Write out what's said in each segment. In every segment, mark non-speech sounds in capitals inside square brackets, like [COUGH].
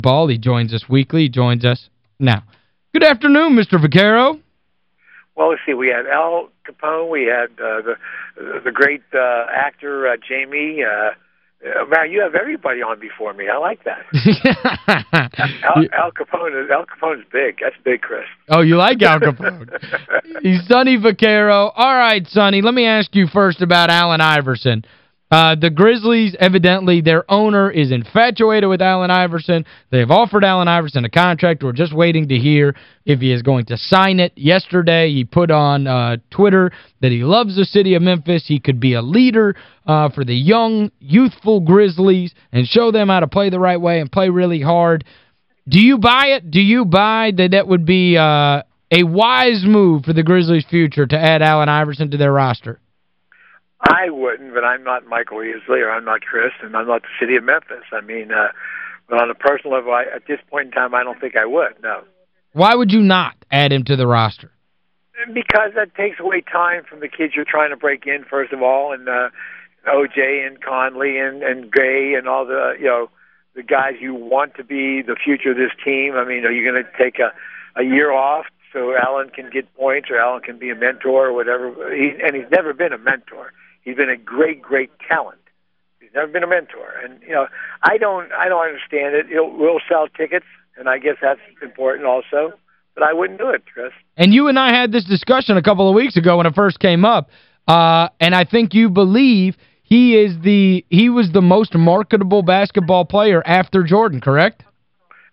Ball. He joins us weekly. He joins us now. Good afternoon, Mr. Vaccaro. Well, let's see. We had Al Capone. We had uh, the the great uh, actor uh, Jamie. Uh, uh, man, you have everybody on before me. I like that. [LAUGHS] Al, Al Capone. Al Capone's big. That's big, Chris. Oh, you like Al Capone? [LAUGHS] He's Sonny Vaccaro. All right, Sonny, let me ask you first about Allen Iverson. Uh, the Grizzlies, evidently, their owner is infatuated with Allen Iverson. They've offered Allen Iverson a contract. We're just waiting to hear if he is going to sign it. Yesterday, he put on uh, Twitter that he loves the city of Memphis. He could be a leader uh, for the young, youthful Grizzlies and show them how to play the right way and play really hard. Do you buy it? Do you buy that that would be uh, a wise move for the Grizzlies' future to add Allen Iverson to their roster? I wouldn't, but I'm not Michael Heisley or I'm not Chris, and I'm not the city of Memphis. I mean, uh, but on a personal level, I, at this point in time, I don't think I would, no. Why would you not add him to the roster? Because that takes away time from the kids you're trying to break in, first of all, and uh, OJ and Conley and, and Gay and all the, you know, the guys you want to be the future of this team. I mean, are you going to take a, a year off so Allen can get points or Allen can be a mentor or whatever? He, and he's never been a mentor. He's been a great, great talent. He's never been a mentor, and you know, I don't, I don't understand it. He'll, we'll sell tickets, and I guess that's important also. But I wouldn't do it, Chris. And you and I had this discussion a couple of weeks ago when it first came up, uh, and I think you believe he is the he was the most marketable basketball player after Jordan, correct?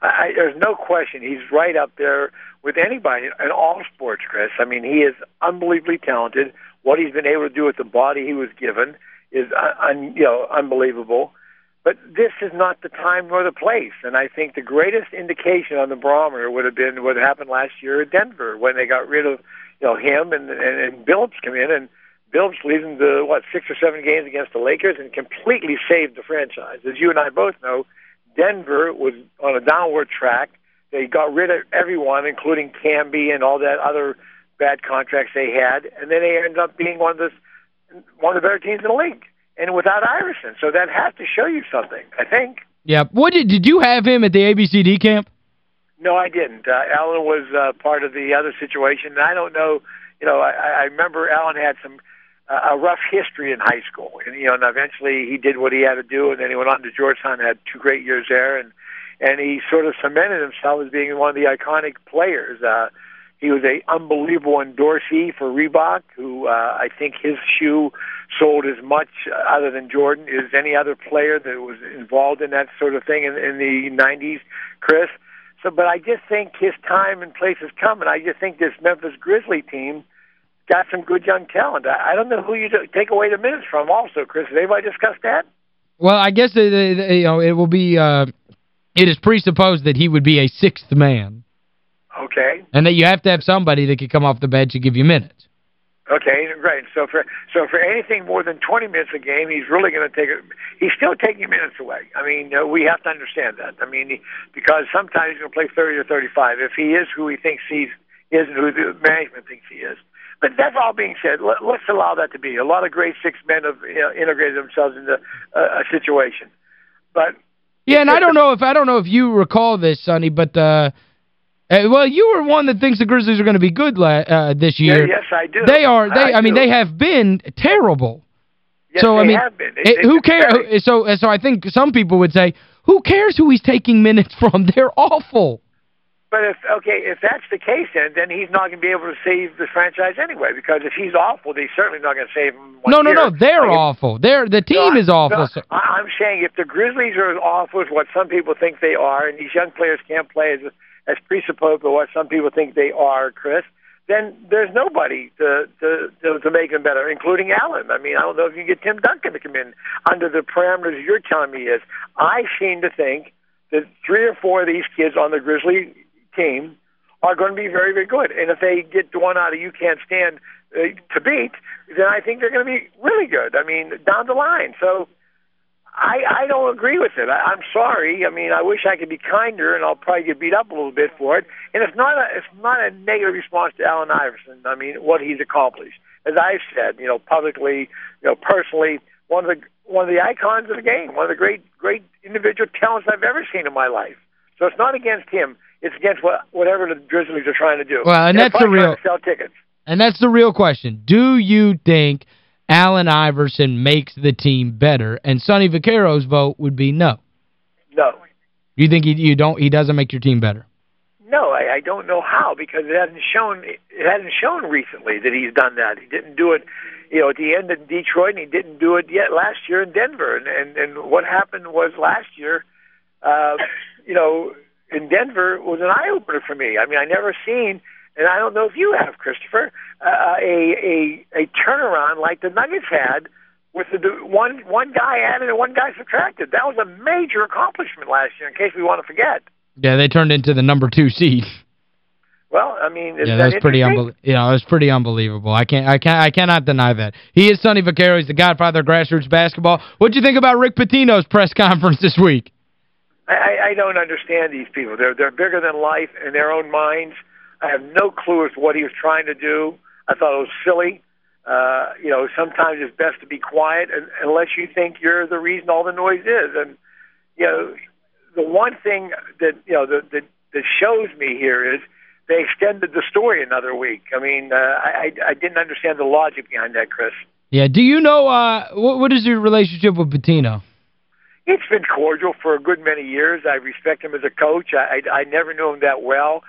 I, there's no question. He's right up there with anybody in all sports, Chris. I mean, he is unbelievably talented what he's been able to do with the body he was given is uh, un, you know unbelievable. But this is not the time nor the place. And I think the greatest indication on the barometer would have been what happened last year at Denver when they got rid of you know him and and, and Billups come in and Billups leads them what six or seven games against the Lakers and completely saved the franchise. As you and I both know, Denver was on a downward track. They got rid of everyone, including Camby and all that other bad contracts they had, and then they ended up being one of the one of the better teams in the league, and without Iverson. So that has to show you something, I think. Yeah. What did did you have him at the ABCD camp? No, I didn't. Uh, Allen was uh, part of the other situation. And I don't know. You know, I, I remember Allen had some uh, a rough history in high school, and you know, and eventually he did what he had to do, and then he went on to Georgetown, had two great years there, and and he sort of cemented himself as being one of the iconic players. Uh, he was a unbelievable endorsee for Reebok, who uh, I think his shoe sold as much, uh, other than Jordan, as any other player that was involved in that sort of thing in, in the '90s, Chris. So, but I just think his time and place has come, and I just think this Memphis Grizzly team got some good young talent. I, I don't know who you take away the minutes from. Also, Chris, has anybody discussed that? Well, I guess it, it, you know it will be. Uh, it is presupposed that he would be a sixth man. Okay. And that you have to have somebody that can come off the bench and give you minutes. Okay, great. So for so for anything more than 20 minutes a game, he's really going to take it. He's still taking minutes away. I mean, uh, we have to understand that. I mean, he, because sometimes he's going to play 30 or 35 if he is who he thinks he's is and who the management thinks he is. But that's all being said. Let, let's allow that to be. A lot of great six men have you know, integrated themselves into a, a situation. But yeah, and I don't know if I don't know if you recall this, Sonny, but uh uh, well, you were one that thinks the Grizzlies are going to be good uh, this year. Yeah, yes, I do. They are. They. I, I mean, they have been terrible. Yes, so, I mean, have been. It, who cares? So, so I think some people would say, who cares who he's taking minutes [LAUGHS] from? They're awful. But if okay, if that's the case, then then he's not going to be able to save the franchise anyway. Because if he's awful, they're certainly not going to save him. no, no, year. no. They're mean, awful. They're the team no, is awful. No, I'm saying if the Grizzlies are as awful as what some people think they are, and these young players can't play as as presupposed by what some people think they are, Chris, then there's nobody to, to, to, to make them better, including Allen. I mean, I don't know if you get Tim Duncan to come in under the parameters you're telling me is. I seem to think that three or four of these kids on the Grizzly team are going to be very, very good. And if they get the one out of you can't stand uh, to beat, then I think they're going to be really good. I mean, down the line. So I, I don't agree with it. I, I'm sorry. I mean, I wish I could be kinder, and I'll probably get beat up a little bit for it. And it's not a it's not a negative response to Allen Iverson. I mean, what he's accomplished, as I've said, you know, publicly, you know, personally, one of the one of the icons of the game, one of the great great individual talents I've ever seen in my life. So it's not against him. It's against what, whatever the Grizzlies are trying to do. Well, and, and that's the real sell tickets. And that's the real question. Do you think Allen Iverson makes the team better? And Sonny Vaccaro's vote would be no. No. You think he you don't he doesn't make your team better? No, I, I don't know how because it hasn't shown it hasn't shown recently that he's done that. He didn't do it, you know, at the end in Detroit, and he didn't do it yet last year in Denver. And and, and what happened was last year, uh, you know, in Denver was an eye opener for me. I mean, I never seen, and I don't know if you have, Christopher, uh, a a a turnaround like the Nuggets had with the one one guy added and one guy subtracted. That was a major accomplishment last year. In case we want to forget. Yeah, they turned into the number two seed. Well, I mean, yeah, that that's pretty unbelievable. Yeah, it was pretty unbelievable. I can't I can't I cannot deny that. He is Sonny Vaccaro. He's the godfather of grassroots basketball. What do you think about Rick Pitino's press [LAUGHS] conference this week? I, I don't understand these people. They're they're bigger than life in their own minds. I have no clue as to what he was trying to do. I thought it was silly. Uh, you know, sometimes it's best to be quiet and, unless you think you're the reason all the noise is. And you know, the one thing that you know that that, that shows me here is they extended the story another week. I mean, uh, I I didn't understand the logic behind that, Chris. Yeah. Do you know uh what what is your relationship with Pitino? It's been cordial for a good many years. I respect him as a coach. I I, I never knew him that well.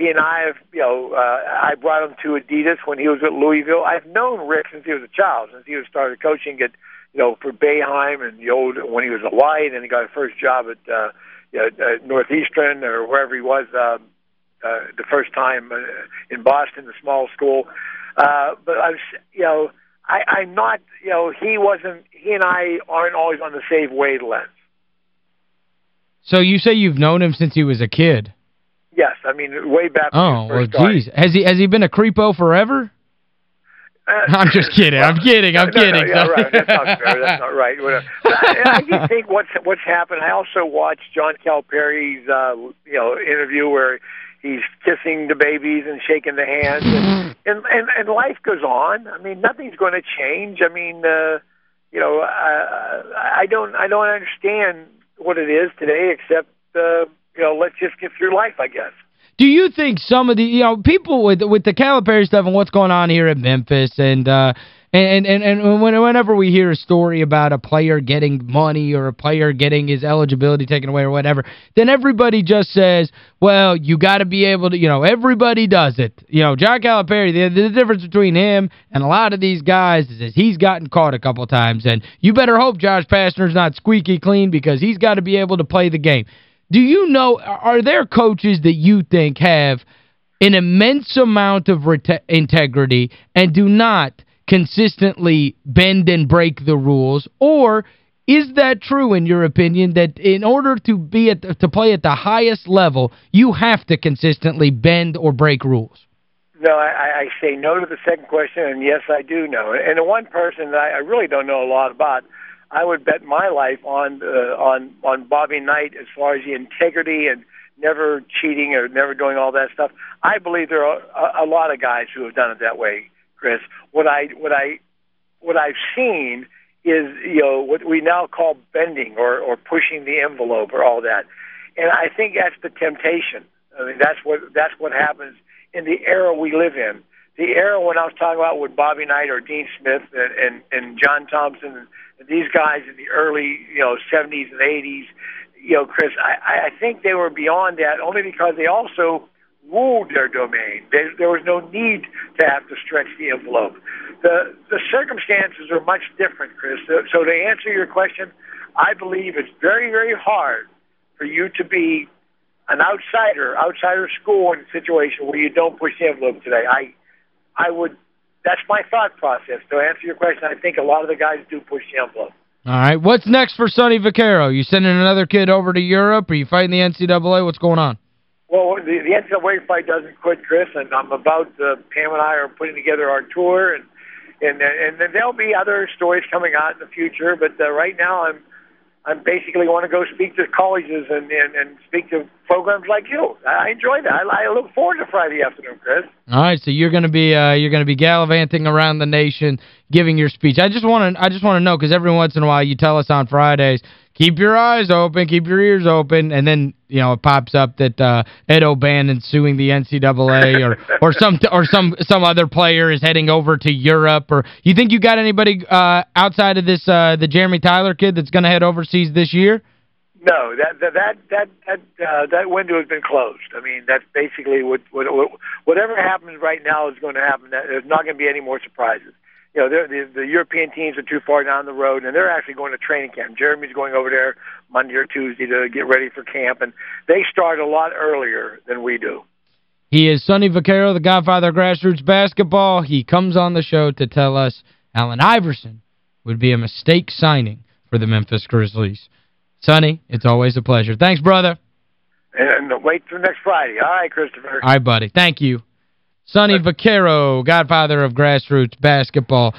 He and I have, you know, uh, I brought him to Adidas when he was at Louisville. I've known Rick since he was a child, since he was started coaching at, you know, for Boeheim and the old when he was a White, and he got his first job at, uh, you know, uh, Northeastern or wherever he was uh, uh, the first time uh, in Boston, the small school. Uh, but I was, you know, I, I'm not, you know, he wasn't, he and I aren't always on the same wavelength. So you say you've known him since he was a kid? Yes, I mean, way back Oh, well, geez. Has he, has he been a creepo forever? Uh, I'm just kidding. Well, I'm kidding. I'm no, kidding. No, yeah, right. That's not fair. That's not right. I, I just [LAUGHS] think what's what's happened. I also watched John Calipari's uh, you know interview where he's kissing the babies and shaking the hands, and [LAUGHS] and, and, and life goes on. I mean, nothing's going to change. I mean, uh, you know, I, I don't I don't understand what it is today, except uh, you know, let's just get through life, I guess. Do you think some of the, you know, people with with the Calipari stuff and what's going on here at Memphis and uh and and and whenever we hear a story about a player getting money or a player getting his eligibility taken away or whatever, then everybody just says, well, you got to be able to, you know, everybody does it. You know, John Calipari, the, the difference between him and a lot of these guys is that he's gotten caught a couple times. And you better hope Josh Pastner's not squeaky clean because he's got to be able to play the game. Do you know, are there coaches that you think have an immense amount of integrity and do not consistently bend and break the rules? Or is that true in your opinion that in order to be at the, to play at the highest level you have to consistently bend or break rules? No I, I say no to the second question and yes I do know. And the one person that I, I really don't know a lot about I would bet my life on uh, on on Bobby Knight as far as the integrity and never cheating or never doing all that stuff. I believe there are a, a lot of guys who have done it that way, Chris. What I what I what I've seen is you know what we now call bending or or pushing the envelope or all that, and I think that's the temptation. I mean that's what that's what happens in the era we live in. The era when I was talking about with Bobby Knight or Dean Smith and and, and John Thompson and, these guys in the early you know 70s and 80s, you know, Chris, I, I think they were beyond that only because they also ruled their domain. There, there was no need to have to stretch the envelope. The the circumstances are much different, Chris. So, so to answer your question, I believe it's very very hard for you to be an outsider, outsider school in a situation where you don't push the envelope today. I I would that's my thought process. To answer your question, I think a lot of the guys do push the envelope. All right. What's next for Sonny Vaccaro? You sending another kid over to Europe? Are you fighting the NCAA? What's going on? Well, the, the NCAA fight doesn't quit, Chris, and I'm about, uh, Pam and I are putting together our tour, and and and then there'll be other stories coming out in the future, but uh, right now I'm I'm basically want to go speak to colleges and, and, and speak to programs like you. I enjoy that. I, I look forward to Friday afternoon, Chris. All right, so you're going to be uh, you're going to be gallivanting around the nation giving your speech. I just want to I just want to know cuz every once in a while you tell us on Fridays keep your eyes open, keep your ears open, and then, you know, it pops up that uh, Ed O'Bannon's suing the NCAA or [LAUGHS] or some or some some other player is heading over to Europe or you think you got anybody uh, outside of this uh, the Jeremy Tyler kid that's going to head overseas this year? No, that that that that that, uh, that window has been closed. I mean, that's basically what, what whatever happens right now is going to happen. There's not going to be any more surprises. You know, the the European teams are too far down the road, and they're actually going to training camp. Jeremy's going over there Monday or Tuesday to get ready for camp, and they start a lot earlier than we do. He is Sonny Vaccaro, the godfather of grassroots basketball. He comes on the show to tell us Allen Iverson would be a mistake signing for the Memphis Grizzlies. Sonny, it's always a pleasure. Thanks, brother. And wait for next Friday. All right, Christopher. All right, buddy. Thank you. Sonny Vaccaro, godfather of grassroots basketball.